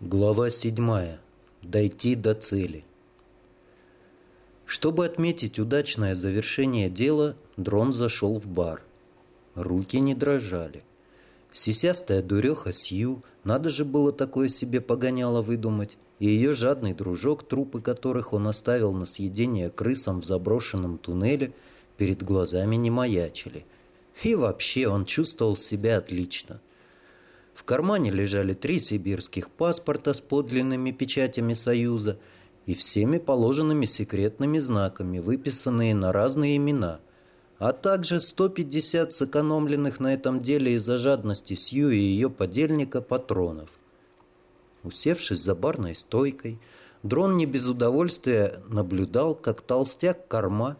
Глава седьмая. Дойти до цели. Чтобы отметить удачное завершение дела, дрон зашел в бар. Руки не дрожали. Сисястая дуреха Сью, надо же было такое себе погоняло выдумать, и ее жадный дружок, трупы которых он оставил на съедение крысам в заброшенном туннеле, перед глазами не маячили. И вообще он чувствовал себя отлично – в кармане лежали три сибирских паспорта с подлинными печатями Союза и всеми положенными секретными знаками, выписанные на разные имена, а также 150 сэкономленных на этом деле из-за жадности Сью и ее подельника патронов. Усевшись за барной стойкой, дрон не без удовольствия наблюдал, как толстяк корма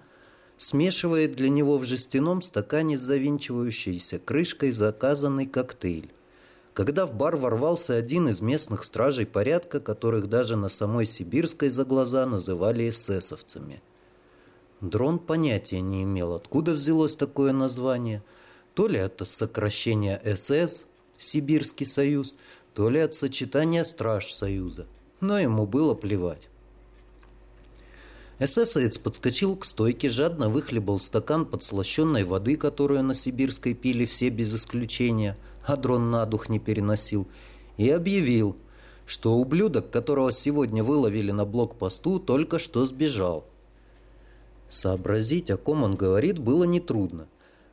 смешивает для него в жестяном стакане с завинчивающейся крышкой заказанный коктейль когда в бар ворвался один из местных стражей порядка, которых даже на самой Сибирской за глаза называли эсэсовцами. Дрон понятия не имел, откуда взялось такое название. То ли это сокращение СС, Сибирский союз, то ли от сочетания страж союза. Но ему было плевать. Эсэсовец подскочил к стойке, жадно выхлебал стакан подслащенной воды, которую на Сибирской пили все без исключения, а дрон на дух не переносил, и объявил, что ублюдок, которого сегодня выловили на блокпосту, только что сбежал. Сообразить, о ком он говорит, было нетрудно.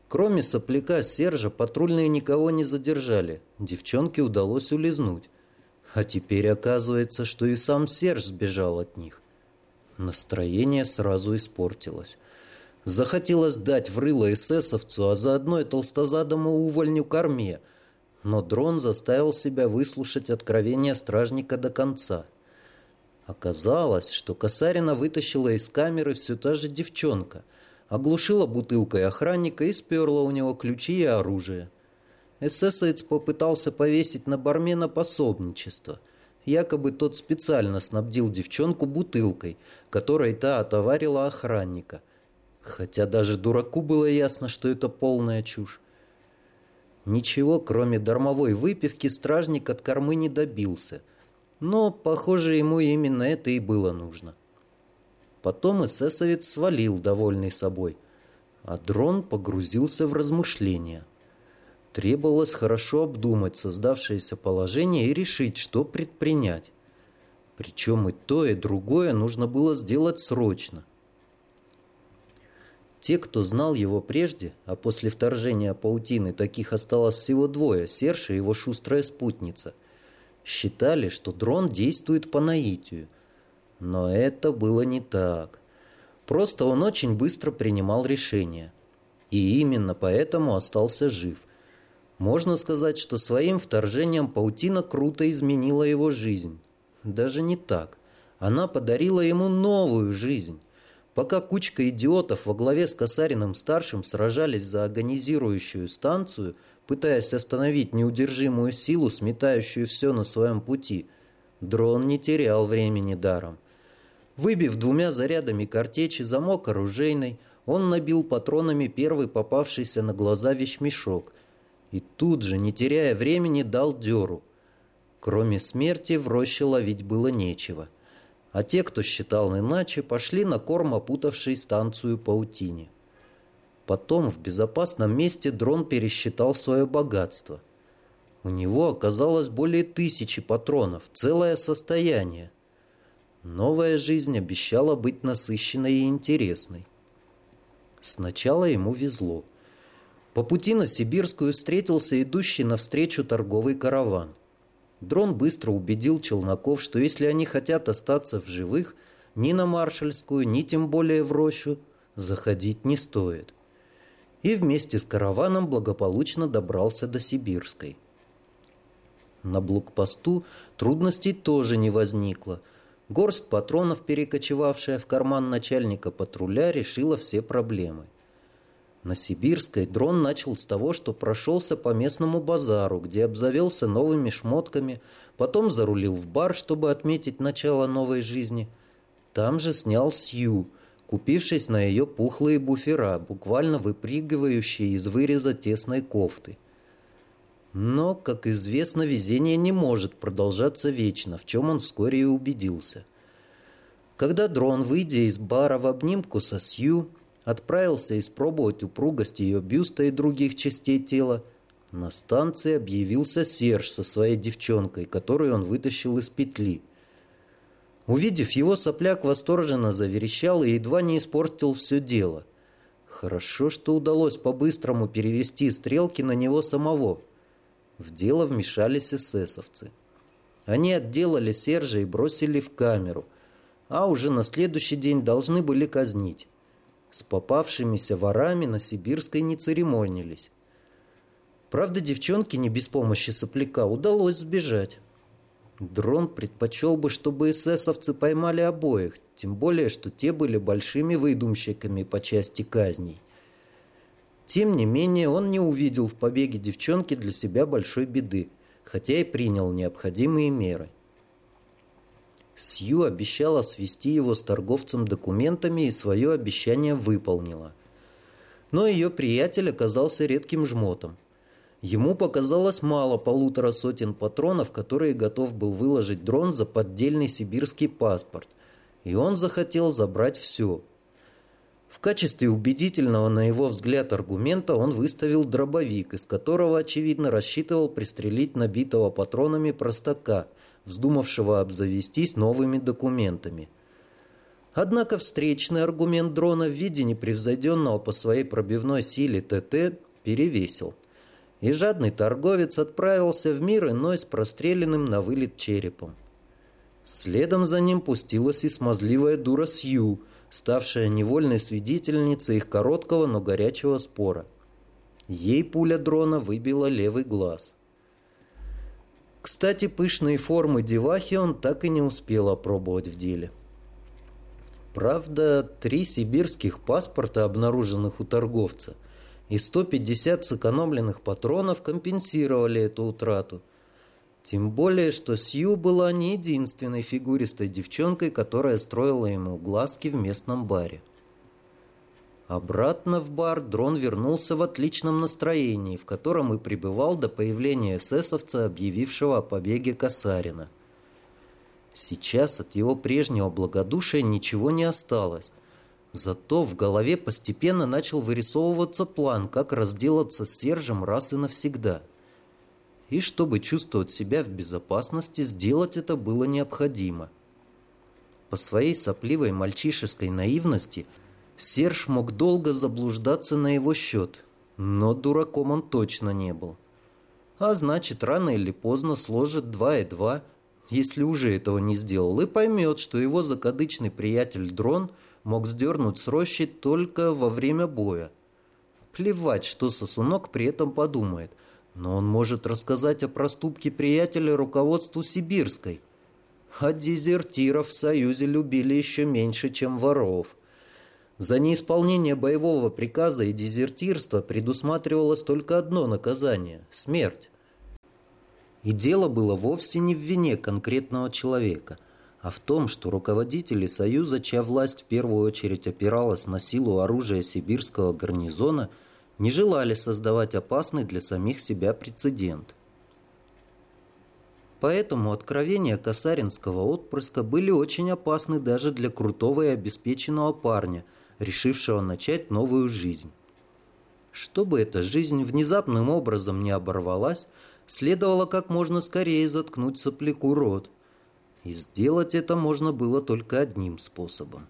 Кроме сопляка Сержа, патрульные никого не задержали. Девчонке удалось улизнуть. А теперь оказывается, что и сам Серж сбежал от них. Настроение сразу испортилось. Захотелось дать в рыло эсэсовцу, а заодно и толстозадому увольню корме. Но дрон заставил себя выслушать откровение стражника до конца. Оказалось, что Касарина вытащила из камеры все та же девчонка, оглушила бутылкой охранника и сперла у него ключи и оружие. Эсэсовец попытался повесить на бармена пособничество – Якобы тот специально снабдил девчонку бутылкой, которой та отоварила охранника. Хотя даже дураку было ясно, что это полная чушь. Ничего, кроме дармовой выпивки, стражник от кормы не добился. Но, похоже, ему именно это и было нужно. Потом эсэсовец свалил, довольный собой, а дрон погрузился в размышления – Требовалось хорошо обдумать создавшееся положение и решить, что предпринять. Причем и то, и другое нужно было сделать срочно. Те, кто знал его прежде, а после вторжения паутины таких осталось всего двое, Серж и его шустрая спутница, считали, что дрон действует по наитию. Но это было не так. Просто он очень быстро принимал решения. И именно поэтому остался жив – можно сказать, что своим вторжением паутина круто изменила его жизнь. Даже не так. Она подарила ему новую жизнь. Пока кучка идиотов во главе с Касариным-старшим сражались за агонизирующую станцию, пытаясь остановить неудержимую силу, сметающую все на своем пути, дрон не терял времени даром. Выбив двумя зарядами картечи замок оружейной, он набил патронами первый попавшийся на глаза вещмешок – и тут же, не теряя времени, дал дёру. Кроме смерти в роще ловить было нечего. А те, кто считал иначе, пошли на корм опутавшей станцию паутине. Потом в безопасном месте дрон пересчитал свое богатство. У него оказалось более тысячи патронов, целое состояние. Новая жизнь обещала быть насыщенной и интересной. Сначала ему везло – по пути на Сибирскую встретился идущий навстречу торговый караван. Дрон быстро убедил челноков, что если они хотят остаться в живых, ни на Маршальскую, ни тем более в рощу заходить не стоит. И вместе с караваном благополучно добрался до Сибирской. На блокпосту трудностей тоже не возникло. Горсть патронов, перекочевавшая в карман начальника патруля, решила все проблемы. На Сибирской дрон начал с того, что прошелся по местному базару, где обзавелся новыми шмотками, потом зарулил в бар, чтобы отметить начало новой жизни. Там же снял Сью, купившись на ее пухлые буфера, буквально выпрыгивающие из выреза тесной кофты. Но, как известно, везение не может продолжаться вечно, в чем он вскоре и убедился. Когда дрон, выйдя из бара в обнимку со Сью, отправился испробовать упругость ее бюста и других частей тела, на станции объявился Серж со своей девчонкой, которую он вытащил из петли. Увидев его, сопляк восторженно заверещал и едва не испортил все дело. Хорошо, что удалось по-быстрому перевести стрелки на него самого – в дело вмешались эсэсовцы. Они отделали Сержа и бросили в камеру, а уже на следующий день должны были казнить. С попавшимися ворами на Сибирской не церемонились. Правда, девчонке не без помощи сопляка удалось сбежать. Дрон предпочел бы, чтобы эсэсовцы поймали обоих, тем более, что те были большими выдумщиками по части казней. Тем не менее, он не увидел в побеге девчонки для себя большой беды, хотя и принял необходимые меры. Сью обещала свести его с торговцем документами и свое обещание выполнила. Но ее приятель оказался редким жмотом. Ему показалось мало полутора сотен патронов, которые готов был выложить дрон за поддельный сибирский паспорт, и он захотел забрать все – в качестве убедительного, на его взгляд, аргумента он выставил дробовик, из которого, очевидно, рассчитывал пристрелить набитого патронами простака, вздумавшего обзавестись новыми документами. Однако встречный аргумент дрона в виде непревзойденного по своей пробивной силе ТТ перевесил. И жадный торговец отправился в мир иной с простреленным на вылет черепом. Следом за ним пустилась и смазливая дура Сью – ставшая невольной свидетельницей их короткого, но горячего спора. Ей пуля дрона выбила левый глаз. Кстати, пышные формы девахи он так и не успел опробовать в деле. Правда, три сибирских паспорта, обнаруженных у торговца, и 150 сэкономленных патронов компенсировали эту утрату – тем более, что Сью была не единственной фигуристой девчонкой, которая строила ему глазки в местном баре. Обратно в бар дрон вернулся в отличном настроении, в котором и пребывал до появления эсэсовца, объявившего о побеге Касарина. Сейчас от его прежнего благодушия ничего не осталось. Зато в голове постепенно начал вырисовываться план, как разделаться с Сержем раз и навсегда – и чтобы чувствовать себя в безопасности, сделать это было необходимо. По своей сопливой мальчишеской наивности Серж мог долго заблуждаться на его счет, но дураком он точно не был. А значит, рано или поздно сложит два и два, если уже этого не сделал, и поймет, что его закадычный приятель Дрон мог сдернуть с рощи только во время боя. Плевать, что сосунок при этом подумает – но он может рассказать о проступке приятеля руководству Сибирской. А дезертиров в Союзе любили еще меньше, чем воров. За неисполнение боевого приказа и дезертирство предусматривалось только одно наказание – смерть. И дело было вовсе не в вине конкретного человека, а в том, что руководители Союза, чья власть в первую очередь опиралась на силу оружия сибирского гарнизона – не желали создавать опасный для самих себя прецедент. Поэтому откровения косаринского отпрыска были очень опасны даже для крутого и обеспеченного парня, решившего начать новую жизнь. Чтобы эта жизнь внезапным образом не оборвалась, следовало как можно скорее заткнуть сопляку рот. И сделать это можно было только одним способом.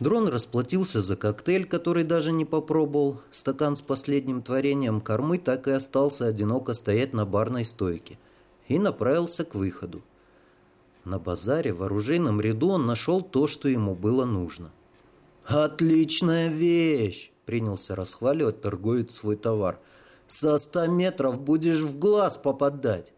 Дрон расплатился за коктейль, который даже не попробовал. Стакан с последним творением кормы так и остался одиноко стоять на барной стойке. И направился к выходу. На базаре в оружейном ряду он нашел то, что ему было нужно. «Отличная вещь!» – принялся расхваливать торговец свой товар. «Со ста метров будешь в глаз попадать!»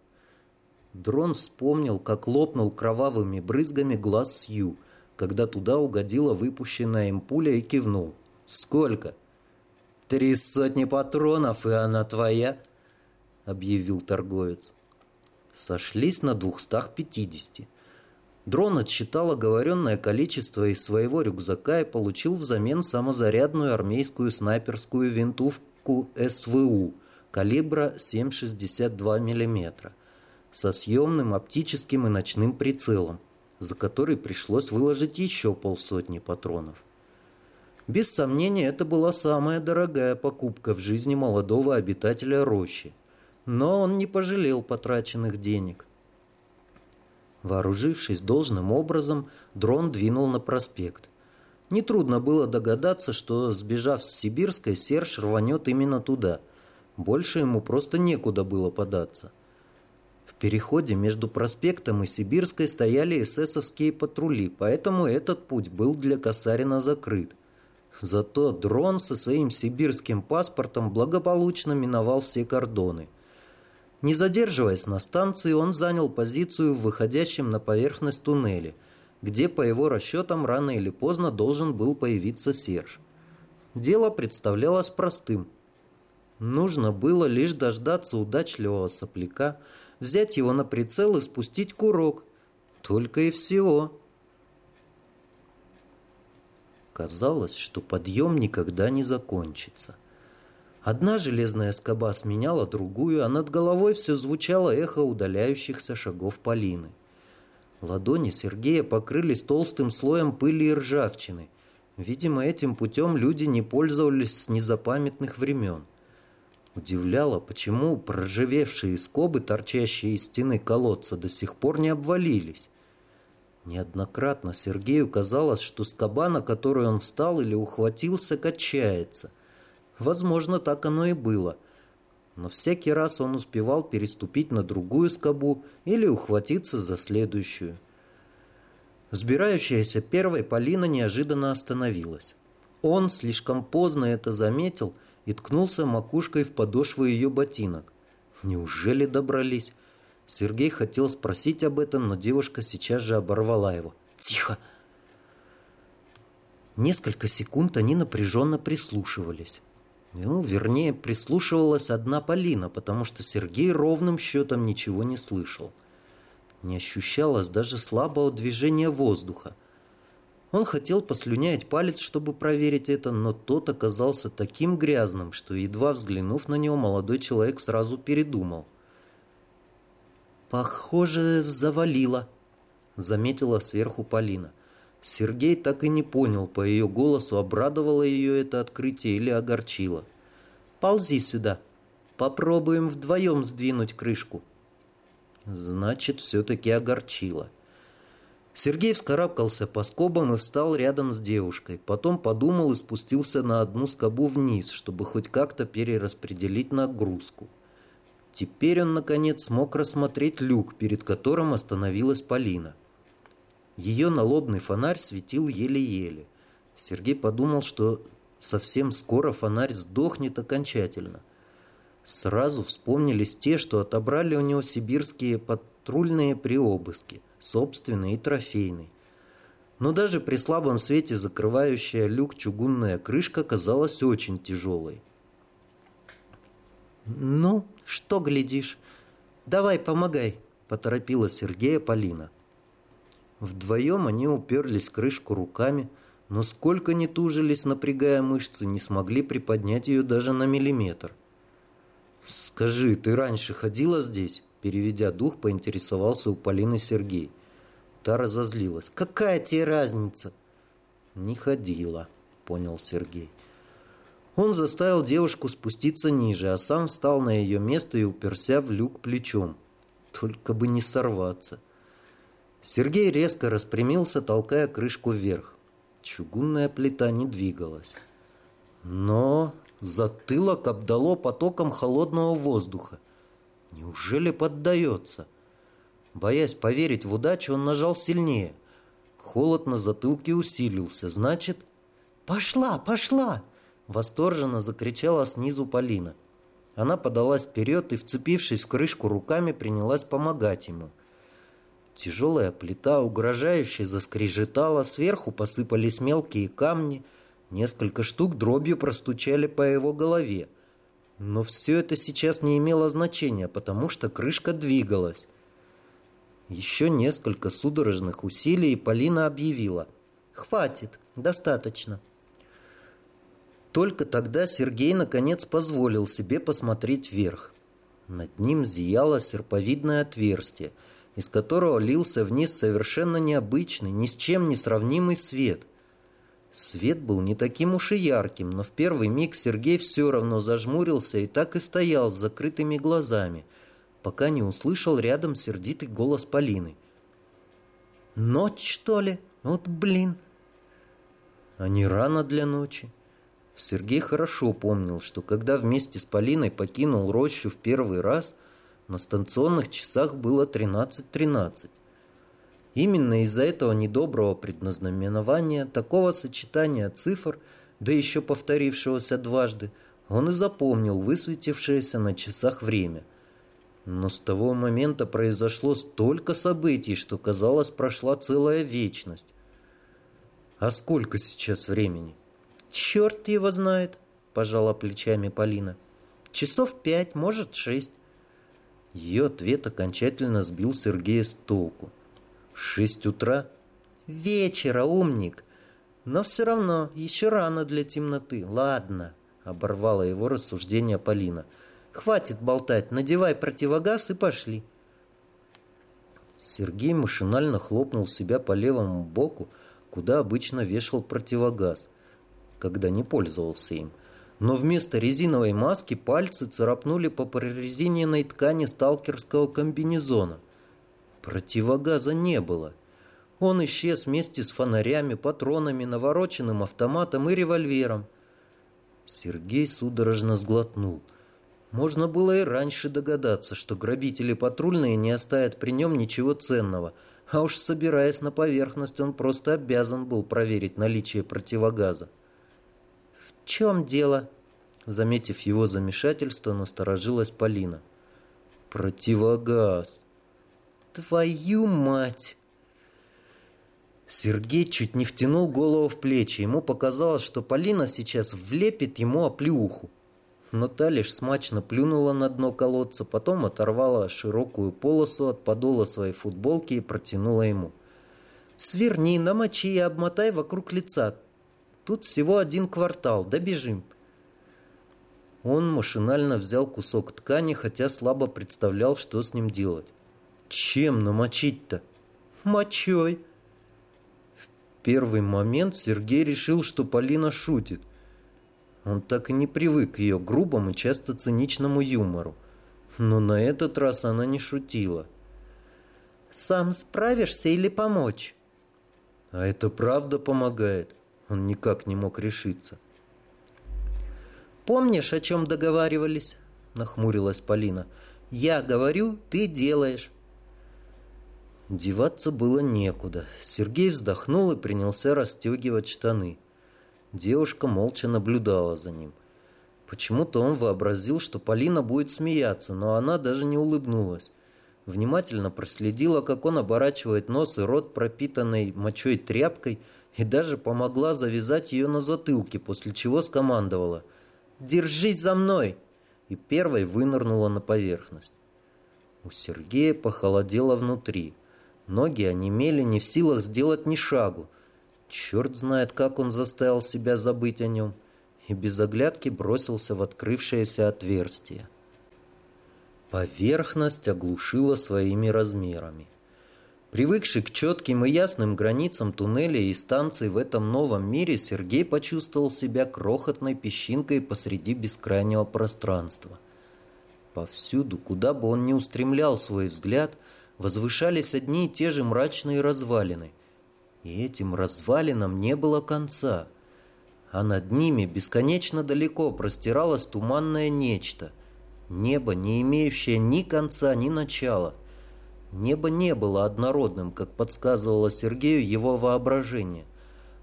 Дрон вспомнил, как лопнул кровавыми брызгами глаз Сью – когда туда угодила выпущенная им пуля и кивнул. «Сколько?» «Три сотни патронов, и она твоя», — объявил торговец. Сошлись на двухстах пятидесяти. Дрон отсчитал оговоренное количество из своего рюкзака и получил взамен самозарядную армейскую снайперскую винтовку СВУ, калибра 7,62 мм со съемным оптическим и ночным прицелом, за который пришлось выложить еще полсотни патронов. Без сомнения, это была самая дорогая покупка в жизни молодого обитателя рощи. Но он не пожалел потраченных денег. Вооружившись должным образом, дрон двинул на проспект. Нетрудно было догадаться, что, сбежав с Сибирской, Серж рванет именно туда. Больше ему просто некуда было податься. В переходе между проспектом и Сибирской стояли эсэсовские патрули, поэтому этот путь был для Касарина закрыт. Зато дрон со своим сибирским паспортом благополучно миновал все кордоны. Не задерживаясь на станции, он занял позицию в выходящем на поверхность туннеле, где, по его расчетам, рано или поздно должен был появиться Серж. Дело представлялось простым. Нужно было лишь дождаться удачливого сопляка, взять его на прицел и спустить курок. Только и всего. Казалось, что подъем никогда не закончится. Одна железная скоба сменяла другую, а над головой все звучало эхо удаляющихся шагов Полины. Ладони Сергея покрылись толстым слоем пыли и ржавчины. Видимо, этим путем люди не пользовались с незапамятных времен. Удивляло, почему проржавевшие скобы, торчащие из стены колодца, до сих пор не обвалились. Неоднократно Сергею казалось, что скоба, на которую он встал или ухватился, качается. Возможно, так оно и было. Но всякий раз он успевал переступить на другую скобу или ухватиться за следующую. Взбирающаяся первой Полина неожиданно остановилась. Он слишком поздно это заметил и ткнулся макушкой в подошву ее ботинок. Неужели добрались? Сергей хотел спросить об этом, но девушка сейчас же оборвала его. «Тихо!» Несколько секунд они напряженно прислушивались. Ну, вернее, прислушивалась одна Полина, потому что Сергей ровным счетом ничего не слышал. Не ощущалось даже слабого движения воздуха. Он хотел послюнять палец, чтобы проверить это, но тот оказался таким грязным, что, едва взглянув на него, молодой человек сразу передумал – «Похоже, завалило», — заметила сверху Полина. Сергей так и не понял по ее голосу, обрадовало ее это открытие или огорчило. «Ползи сюда. Попробуем вдвоем сдвинуть крышку». Значит, все-таки огорчило. Сергей вскарабкался по скобам и встал рядом с девушкой. Потом подумал и спустился на одну скобу вниз, чтобы хоть как-то перераспределить нагрузку. Теперь он, наконец, смог рассмотреть люк, перед которым остановилась Полина. Ее налобный фонарь светил еле-еле. Сергей подумал, что совсем скоро фонарь сдохнет окончательно. Сразу вспомнились те, что отобрали у него сибирские патрульные при обыске, собственный и трофейный. Но даже при слабом свете закрывающая люк чугунная крышка казалась очень тяжелой. «Ну, что глядишь? Давай, помогай!» – поторопила Сергея Полина. Вдвоем они уперлись крышку руками, но сколько ни тужились, напрягая мышцы, не смогли приподнять ее даже на миллиметр. «Скажи, ты раньше ходила здесь?» Переведя дух, поинтересовался у Полины Сергей. Та разозлилась. «Какая тебе разница?» «Не ходила», — понял Сергей. Он заставил девушку спуститься ниже, а сам встал на ее место и уперся в люк плечом. Только бы не сорваться. Сергей резко распрямился, толкая крышку вверх. Чугунная плита не двигалась. Но затылок обдало потоком холодного воздуха. Неужели поддается? Боясь поверить в удачу, он нажал сильнее. Холод на затылке усилился. Значит, «Пошла, пошла!» Восторженно закричала снизу Полина. Она подалась вперед и, вцепившись в крышку руками, принялась помогать ему. Тяжелая плита угрожающе заскрежетала, сверху посыпались мелкие камни, несколько штук дробью простучали по его голове. Но все это сейчас не имело значения, потому что крышка двигалась. Еще несколько судорожных усилий, и Полина объявила. «Хватит, достаточно». только тогда Сергей наконец позволил себе посмотреть вверх. Над ним зияло серповидное отверстие, из которого лился вниз совершенно необычный, ни с чем не сравнимый свет. Свет был не таким уж и ярким, но в первый миг Сергей все равно зажмурился и так и стоял с закрытыми глазами, пока не услышал рядом сердитый голос Полины. «Ночь, что ли? Вот блин!» «А не рано для ночи?» Сергей хорошо помнил, что когда вместе с Полиной покинул рощу в первый раз, на станционных часах было 13.13. .13. Именно из-за этого недоброго предназнаменования, такого сочетания цифр, да еще повторившегося дважды, он и запомнил высветившееся на часах время. Но с того момента произошло столько событий, что, казалось, прошла целая вечность. А сколько сейчас времени? «Черт его знает», — пожала плечами Полина. «Часов пять, может, шесть». Ее ответ окончательно сбил Сергея с толку. «Шесть утра?» «Вечера, умник!» «Но все равно, еще рано для темноты. Ладно», — оборвала его рассуждение Полина. «Хватит болтать, надевай противогаз и пошли». Сергей машинально хлопнул себя по левому боку, куда обычно вешал противогаз когда не пользовался им. Но вместо резиновой маски пальцы царапнули по прорезиненной ткани сталкерского комбинезона. Противогаза не было. Он исчез вместе с фонарями, патронами, навороченным автоматом и револьвером. Сергей судорожно сглотнул. Можно было и раньше догадаться, что грабители патрульные не оставят при нем ничего ценного, а уж собираясь на поверхность, он просто обязан был проверить наличие противогаза чем дело?» Заметив его замешательство, насторожилась Полина. «Противогаз!» «Твою мать!» Сергей чуть не втянул голову в плечи. Ему показалось, что Полина сейчас влепит ему оплеуху. Но та лишь смачно плюнула на дно колодца, потом оторвала широкую полосу от подола своей футболки и протянула ему. «Сверни, намочи и обмотай вокруг лица. Тут всего один квартал, добежим. Он машинально взял кусок ткани, хотя слабо представлял, что с ним делать. Чем намочить-то? Мочой. В первый момент Сергей решил, что Полина шутит. Он так и не привык к ее грубому, часто циничному юмору. Но на этот раз она не шутила. «Сам справишься или помочь?» «А это правда помогает?» Он никак не мог решиться. «Помнишь, о чем договаривались?» – нахмурилась Полина. «Я говорю, ты делаешь». Деваться было некуда. Сергей вздохнул и принялся расстегивать штаны. Девушка молча наблюдала за ним. Почему-то он вообразил, что Полина будет смеяться, но она даже не улыбнулась. Внимательно проследила, как он оборачивает нос и рот пропитанной мочой тряпкой – и даже помогла завязать ее на затылке, после чего скомандовала «Держись за мной!» и первой вынырнула на поверхность. У Сергея похолодело внутри. Ноги онемели, не в силах сделать ни шагу. Черт знает, как он заставил себя забыть о нем, и без оглядки бросился в открывшееся отверстие. Поверхность оглушила своими размерами. Привыкший к четким и ясным границам туннелей и станций в этом новом мире, Сергей почувствовал себя крохотной песчинкой посреди бескрайнего пространства. Повсюду, куда бы он ни устремлял свой взгляд, возвышались одни и те же мрачные развалины. И этим развалинам не было конца. А над ними бесконечно далеко простиралось туманное нечто. Небо, не имеющее ни конца, ни начала – Небо не было однородным, как подсказывало Сергею его воображение.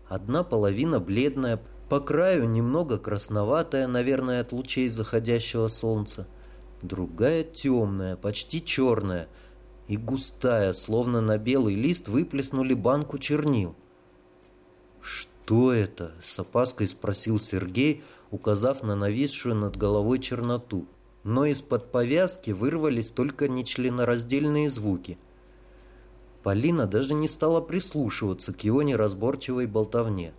Одна половина бледная, по краю немного красноватая, наверное, от лучей заходящего солнца. Другая темная, почти черная и густая, словно на белый лист выплеснули банку чернил. «Что это?» — с опаской спросил Сергей, указав на нависшую над головой черноту но из-под повязки вырвались только нечленораздельные звуки. Полина даже не стала прислушиваться к его неразборчивой болтовне.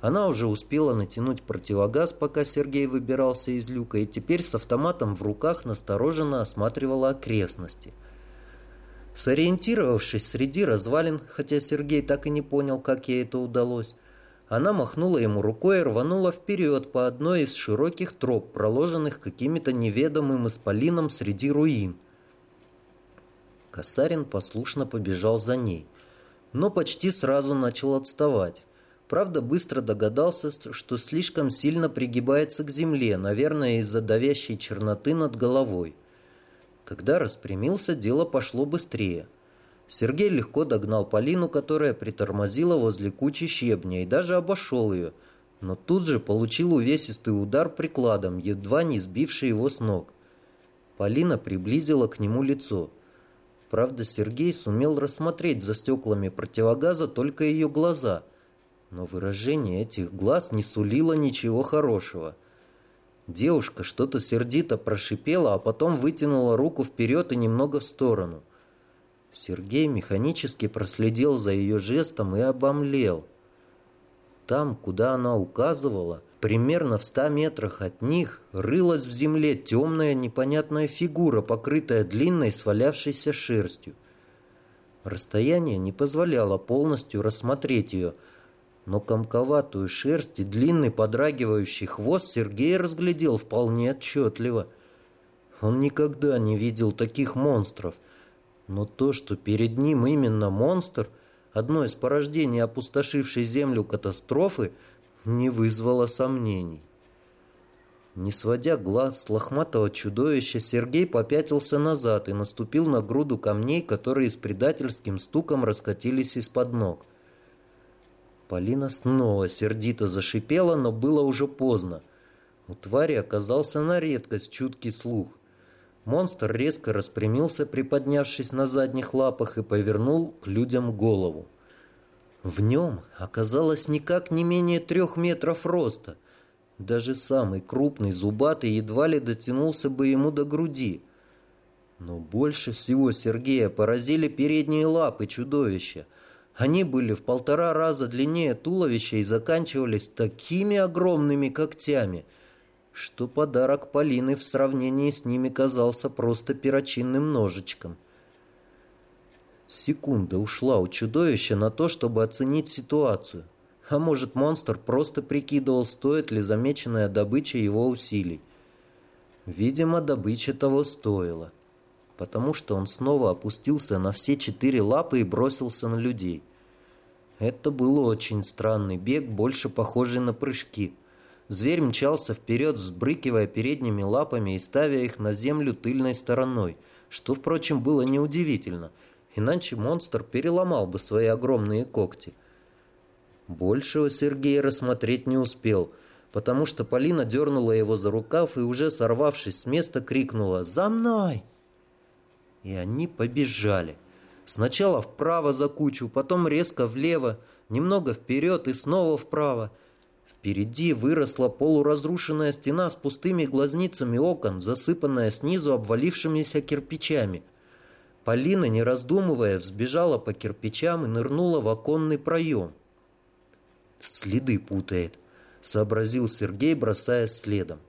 Она уже успела натянуть противогаз, пока Сергей выбирался из люка, и теперь с автоматом в руках настороженно осматривала окрестности. Сориентировавшись среди развалин, хотя Сергей так и не понял, как ей это удалось, она махнула ему рукой и рванула вперед по одной из широких троп, проложенных каким-то неведомым исполином среди руин. Косарин послушно побежал за ней, но почти сразу начал отставать. Правда, быстро догадался, что слишком сильно пригибается к земле, наверное, из-за давящей черноты над головой. Когда распрямился, дело пошло быстрее. Сергей легко догнал Полину, которая притормозила возле кучи щебня, и даже обошел ее, но тут же получил увесистый удар прикладом, едва не сбивший его с ног. Полина приблизила к нему лицо. Правда, Сергей сумел рассмотреть за стеклами противогаза только ее глаза – но выражение этих глаз не сулило ничего хорошего. Девушка что-то сердито прошипела, а потом вытянула руку вперед и немного в сторону. Сергей механически проследил за ее жестом и обомлел. Там, куда она указывала, примерно в ста метрах от них, рылась в земле темная непонятная фигура, покрытая длинной свалявшейся шерстью. Расстояние не позволяло полностью рассмотреть ее – но комковатую шерсть и длинный подрагивающий хвост Сергей разглядел вполне отчетливо. Он никогда не видел таких монстров. Но то, что перед ним именно монстр, одно из порождений опустошившей землю катастрофы, не вызвало сомнений. Не сводя глаз с лохматого чудовища, Сергей попятился назад и наступил на груду камней, которые с предательским стуком раскатились из-под ног. Полина снова сердито зашипела, но было уже поздно. У твари оказался на редкость чуткий слух. Монстр резко распрямился, приподнявшись на задних лапах, и повернул к людям голову. В нем оказалось никак не менее трех метров роста. Даже самый крупный зубатый едва ли дотянулся бы ему до груди. Но больше всего Сергея поразили передние лапы чудовища – они были в полтора раза длиннее туловища и заканчивались такими огромными когтями, что подарок Полины в сравнении с ними казался просто перочинным ножичком. Секунда ушла у чудовища на то, чтобы оценить ситуацию. А может, монстр просто прикидывал, стоит ли замеченная добыча его усилий. Видимо, добыча того стоила потому что он снова опустился на все четыре лапы и бросился на людей. Это был очень странный бег, больше похожий на прыжки. Зверь мчался вперед, взбрыкивая передними лапами и ставя их на землю тыльной стороной, что, впрочем, было неудивительно, иначе монстр переломал бы свои огромные когти. Большего Сергей рассмотреть не успел, потому что Полина дернула его за рукав и, уже сорвавшись с места, крикнула «За мной!» и они побежали. Сначала вправо за кучу, потом резко влево, немного вперед и снова вправо. Впереди выросла полуразрушенная стена с пустыми глазницами окон, засыпанная снизу обвалившимися кирпичами. Полина, не раздумывая, взбежала по кирпичам и нырнула в оконный проем. «Следы путает», — сообразил Сергей, бросаясь следом.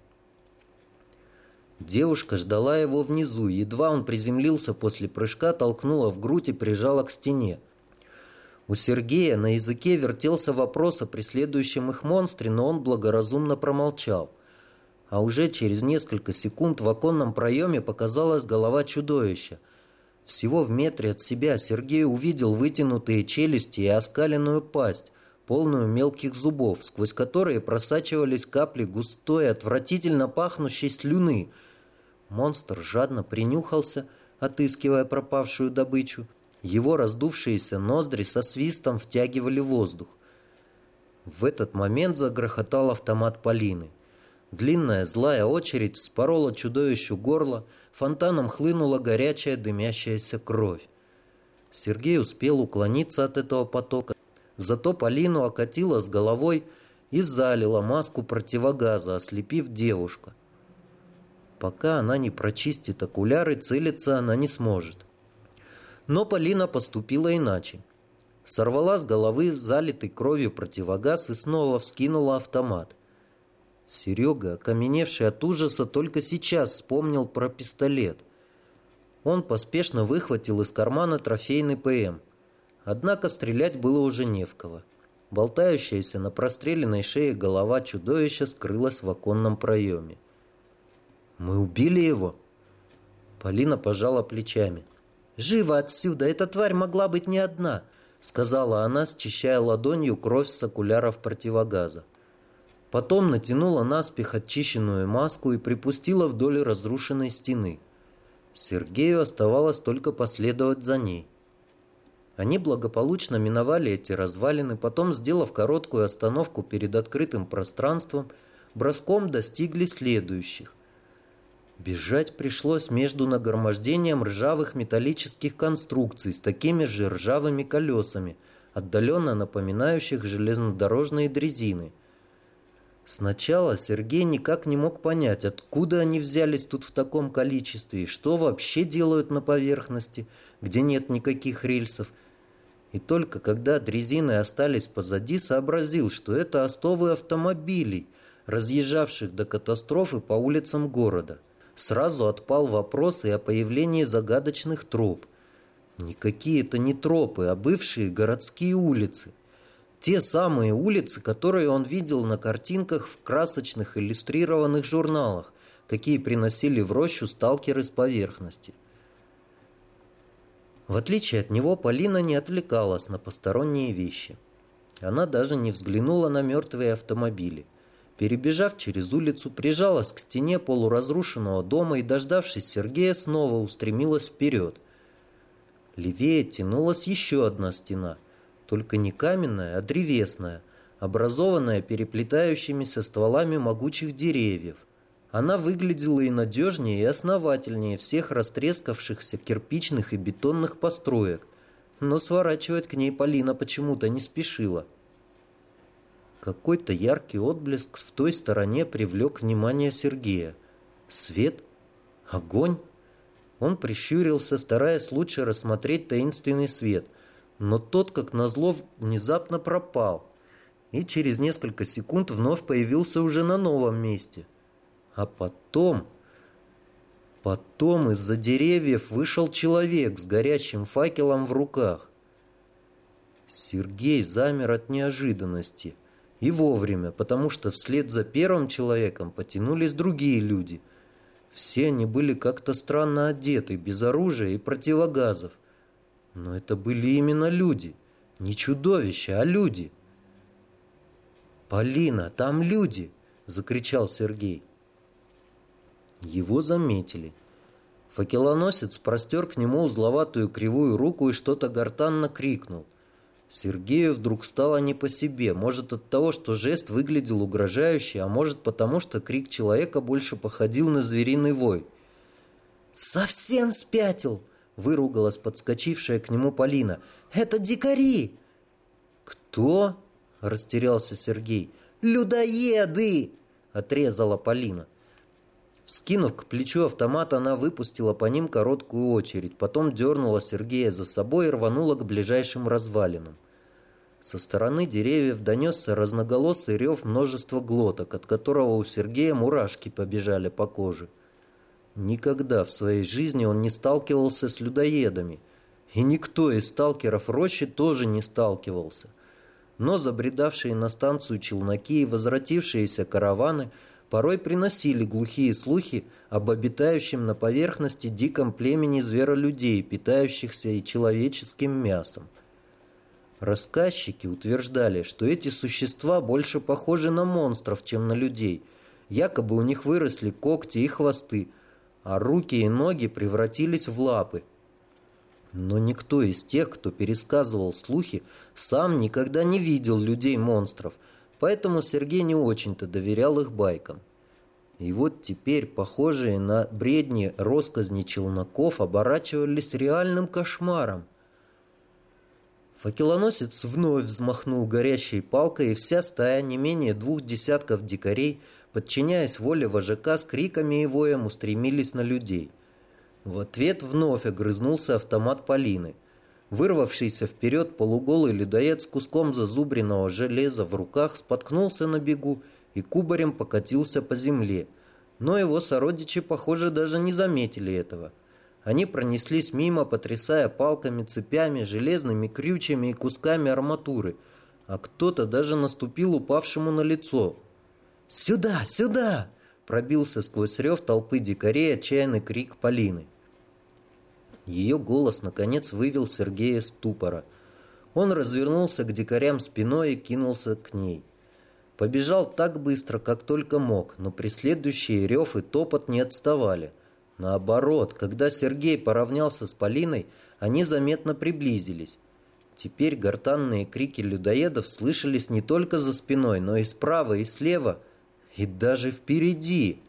Девушка ждала его внизу, едва он приземлился после прыжка, толкнула в грудь и прижала к стене. У Сергея на языке вертелся вопрос о преследующем их монстре, но он благоразумно промолчал. А уже через несколько секунд в оконном проеме показалась голова чудовища. Всего в метре от себя Сергей увидел вытянутые челюсти и оскаленную пасть, полную мелких зубов, сквозь которые просачивались капли густой, отвратительно пахнущей слюны – Монстр жадно принюхался, отыскивая пропавшую добычу. Его раздувшиеся ноздри со свистом втягивали воздух. В этот момент загрохотал автомат Полины. Длинная злая очередь вспорола чудовищу горло, фонтаном хлынула горячая дымящаяся кровь. Сергей успел уклониться от этого потока, зато Полину окатила с головой и залила маску противогаза, ослепив девушку. Пока она не прочистит окуляры, целиться она не сможет. Но Полина поступила иначе. сорвала с головы залитый кровью противогаз и снова вскинула автомат. Серега, окаменевший от ужаса, только сейчас вспомнил про пистолет. Он поспешно выхватил из кармана трофейный ПМ. Однако стрелять было уже не в кого. Болтающаяся на простреленной шее голова чудовища скрылась в оконном проеме. «Мы убили его?» Полина пожала плечами. «Живо отсюда! Эта тварь могла быть не одна!» Сказала она, счищая ладонью кровь с окуляров противогаза. Потом натянула наспех очищенную маску и припустила вдоль разрушенной стены. Сергею оставалось только последовать за ней. Они благополучно миновали эти развалины, потом, сделав короткую остановку перед открытым пространством, броском достигли следующих. Бежать пришлось между нагромождением ржавых металлических конструкций с такими же ржавыми колесами, отдаленно напоминающих железнодорожные дрезины. Сначала Сергей никак не мог понять, откуда они взялись тут в таком количестве и что вообще делают на поверхности, где нет никаких рельсов. И только когда дрезины остались позади, сообразил, что это остовы автомобилей, разъезжавших до катастрофы по улицам города сразу отпал вопрос и о появлении загадочных троп. Никакие это не тропы, а бывшие городские улицы. Те самые улицы, которые он видел на картинках в красочных иллюстрированных журналах, какие приносили в рощу сталкеры с поверхности. В отличие от него, Полина не отвлекалась на посторонние вещи. Она даже не взглянула на мертвые автомобили – Перебежав через улицу, прижалась к стене полуразрушенного дома и, дождавшись Сергея, снова устремилась вперед. Левее тянулась еще одна стена, только не каменная, а древесная, образованная переплетающимися стволами могучих деревьев. Она выглядела и надежнее, и основательнее всех растрескавшихся кирпичных и бетонных построек, но сворачивать к ней Полина почему-то не спешила – какой-то яркий отблеск в той стороне привлек внимание Сергея. Свет? Огонь? Он прищурился, стараясь лучше рассмотреть таинственный свет, но тот, как назло, внезапно пропал и через несколько секунд вновь появился уже на новом месте. А потом... Потом из-за деревьев вышел человек с горящим факелом в руках. Сергей замер от неожиданности – и вовремя, потому что вслед за первым человеком потянулись другие люди. Все они были как-то странно одеты, без оружия и противогазов. Но это были именно люди. Не чудовища, а люди. «Полина, там люди!» – закричал Сергей. Его заметили. Факелоносец простер к нему узловатую кривую руку и что-то гортанно крикнул – Сергею вдруг стало не по себе. Может от того, что жест выглядел угрожающе, а может потому, что крик человека больше походил на звериный вой. «Совсем спятил!» – выругалась подскочившая к нему Полина. «Это дикари!» «Кто?» – растерялся Сергей. «Людоеды!» – отрезала Полина. Вскинув к плечу автомат, она выпустила по ним короткую очередь, потом дернула Сергея за собой и рванула к ближайшим развалинам. Со стороны деревьев донесся разноголосый рев множества глоток, от которого у Сергея мурашки побежали по коже. Никогда в своей жизни он не сталкивался с людоедами, и никто из сталкеров рощи тоже не сталкивался. Но забредавшие на станцию челноки и возвратившиеся караваны – порой приносили глухие слухи об обитающем на поверхности диком племени зверолюдей, питающихся и человеческим мясом. Рассказчики утверждали, что эти существа больше похожи на монстров, чем на людей. Якобы у них выросли когти и хвосты, а руки и ноги превратились в лапы. Но никто из тех, кто пересказывал слухи, сам никогда не видел людей-монстров – Поэтому Сергей не очень-то доверял их байкам. И вот теперь похожие на бредни росказни челноков оборачивались реальным кошмаром. Факелоносец вновь взмахнул горящей палкой, и вся стая, не менее двух десятков дикарей, подчиняясь воле вожака, с криками и воем устремились на людей. В ответ вновь огрызнулся автомат Полины. Вырвавшийся вперед полуголый людоед с куском зазубренного железа в руках споткнулся на бегу и кубарем покатился по земле. Но его сородичи, похоже, даже не заметили этого. Они пронеслись мимо, потрясая палками, цепями, железными крючьями и кусками арматуры, а кто-то даже наступил упавшему на лицо. «Сюда! Сюда!» пробился сквозь рев толпы дикарей отчаянный крик Полины. Ее голос, наконец, вывел Сергея с тупора. Он развернулся к дикарям спиной и кинулся к ней. Побежал так быстро, как только мог, но преследующие рев и топот не отставали. Наоборот, когда Сергей поравнялся с Полиной, они заметно приблизились. Теперь гортанные крики людоедов слышались не только за спиной, но и справа и слева, и даже впереди.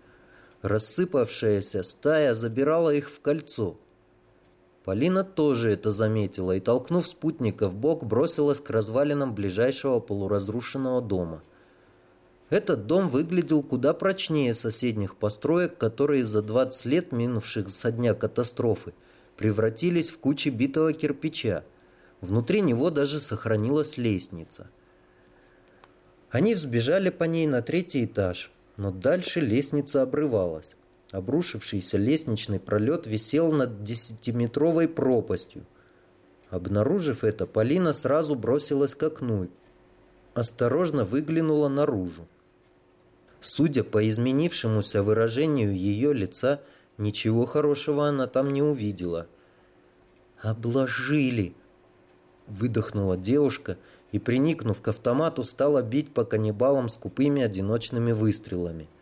Рассыпавшаяся стая забирала их в кольцо. Полина тоже это заметила и, толкнув спутника в бок, бросилась к развалинам ближайшего полуразрушенного дома. Этот дом выглядел куда прочнее соседних построек, которые за 20 лет, минувших со дня катастрофы, превратились в кучи битого кирпича. Внутри него даже сохранилась лестница. Они взбежали по ней на третий этаж, но дальше лестница обрывалась. Обрушившийся лестничный пролет висел над десятиметровой пропастью. Обнаружив это, Полина сразу бросилась к окну. Осторожно выглянула наружу. Судя по изменившемуся выражению ее лица, ничего хорошего она там не увидела. «Обложили!» – выдохнула девушка и, приникнув к автомату, стала бить по каннибалам скупыми одиночными выстрелами –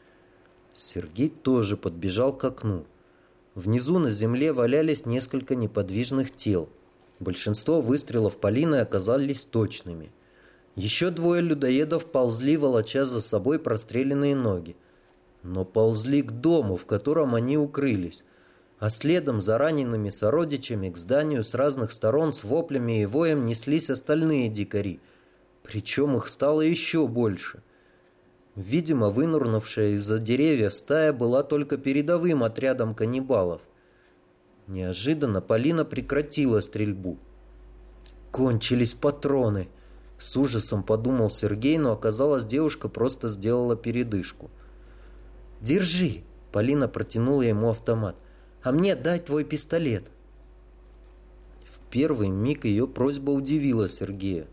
Сергей тоже подбежал к окну. Внизу на земле валялись несколько неподвижных тел. Большинство выстрелов Полины оказались точными. Еще двое людоедов ползли, волоча за собой простреленные ноги. Но ползли к дому, в котором они укрылись. А следом за ранеными сородичами к зданию с разных сторон с воплями и воем неслись остальные дикари. Причем их стало еще больше. Видимо, вынурнувшая из-за деревьев стая была только передовым отрядом каннибалов. Неожиданно Полина прекратила стрельбу. «Кончились патроны!» С ужасом подумал Сергей, но оказалось, девушка просто сделала передышку. «Держи!» Полина протянула ему автомат. «А мне дай твой пистолет!» В первый миг ее просьба удивила Сергея.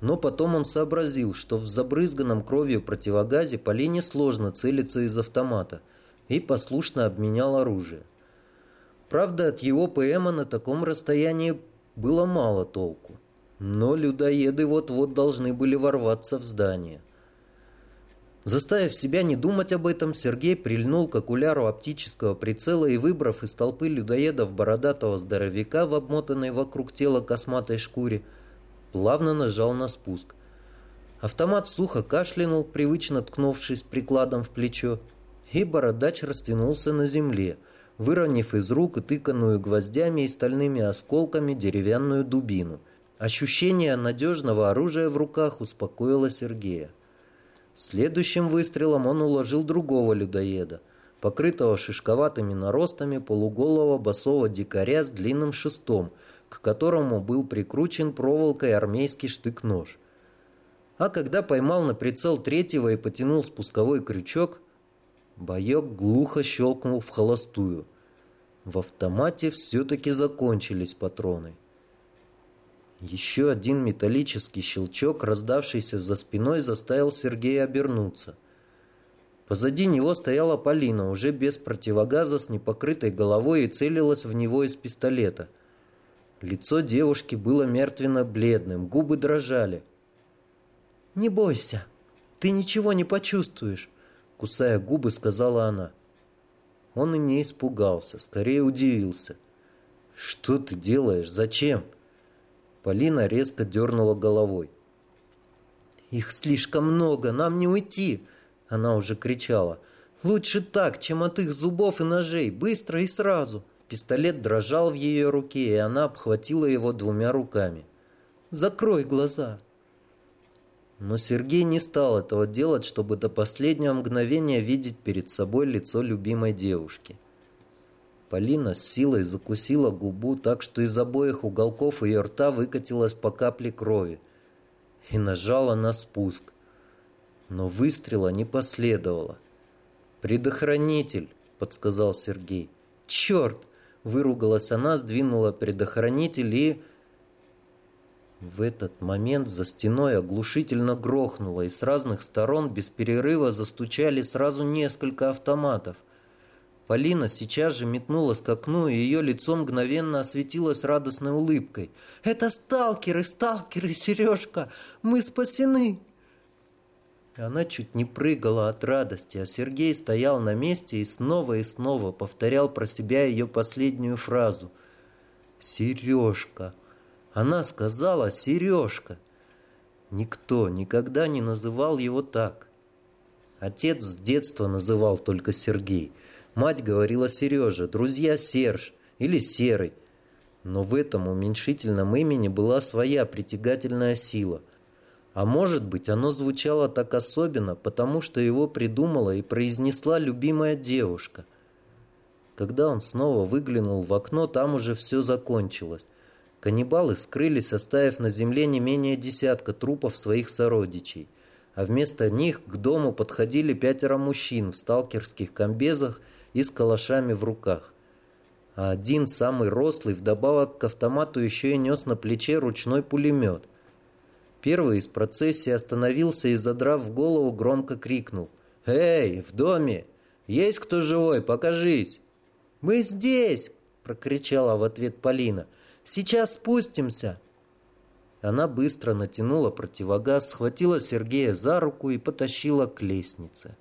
Но потом он сообразил, что в забрызганном кровью противогазе Полине сложно целиться из автомата, и послушно обменял оружие. Правда, от его ПМа на таком расстоянии было мало толку. Но людоеды вот-вот должны были ворваться в здание. Заставив себя не думать об этом, Сергей прильнул к окуляру оптического прицела и, выбрав из толпы людоедов бородатого здоровяка в обмотанной вокруг тела косматой шкуре, плавно нажал на спуск. Автомат сухо кашлянул, привычно ткнувшись прикладом в плечо, и бородач растянулся на земле, выронив из рук и тыканную гвоздями и стальными осколками деревянную дубину. Ощущение надежного оружия в руках успокоило Сергея. Следующим выстрелом он уложил другого людоеда, покрытого шишковатыми наростами полуголого босого дикаря с длинным шестом – к которому был прикручен проволокой армейский штык-нож. А когда поймал на прицел третьего и потянул спусковой крючок, боек глухо щелкнул в холостую. В автомате все-таки закончились патроны. Еще один металлический щелчок, раздавшийся за спиной, заставил Сергея обернуться. Позади него стояла Полина, уже без противогаза, с непокрытой головой и целилась в него из пистолета – Лицо девушки было мертвенно-бледным, губы дрожали. «Не бойся, ты ничего не почувствуешь», — кусая губы, сказала она. Он и не испугался, скорее удивился. «Что ты делаешь? Зачем?» Полина резко дернула головой. «Их слишком много, нам не уйти!» Она уже кричала. «Лучше так, чем от их зубов и ножей, быстро и сразу!» Пистолет дрожал в ее руке, и она обхватила его двумя руками. «Закрой глаза!» Но Сергей не стал этого делать, чтобы до последнего мгновения видеть перед собой лицо любимой девушки. Полина с силой закусила губу так, что из обоих уголков ее рта выкатилась по капле крови и нажала на спуск. Но выстрела не последовало. «Предохранитель!» — подсказал Сергей. «Черт!» — выругалась она, сдвинула предохранитель и... В этот момент за стеной оглушительно грохнуло, и с разных сторон без перерыва застучали сразу несколько автоматов — Полина сейчас же метнулась к окну, и ее лицо мгновенно осветилось радостной улыбкой. «Это сталкеры, сталкеры, Сережка! Мы спасены!» Она чуть не прыгала от радости, а Сергей стоял на месте и снова и снова повторял про себя ее последнюю фразу. «Сережка!» Она сказала «Сережка!» Никто никогда не называл его так. Отец с детства называл только Сергей – Мать говорила Сережа, друзья Серж или Серый. Но в этом уменьшительном имени была своя притягательная сила. А может быть, оно звучало так особенно, потому что его придумала и произнесла любимая девушка. Когда он снова выглянул в окно, там уже все закончилось. Каннибалы скрылись, оставив на земле не менее десятка трупов своих сородичей. А вместо них к дому подходили пятеро мужчин в сталкерских комбезах и с калашами в руках. А один, самый рослый, вдобавок к автомату еще и нес на плече ручной пулемет. Первый из процессии остановился и, задрав голову, громко крикнул. «Эй, в доме! Есть кто живой? Покажись!» «Мы здесь!» – прокричала в ответ Полина. «Сейчас спустимся!» Она быстро натянула противогаз, схватила Сергея за руку и потащила к лестнице.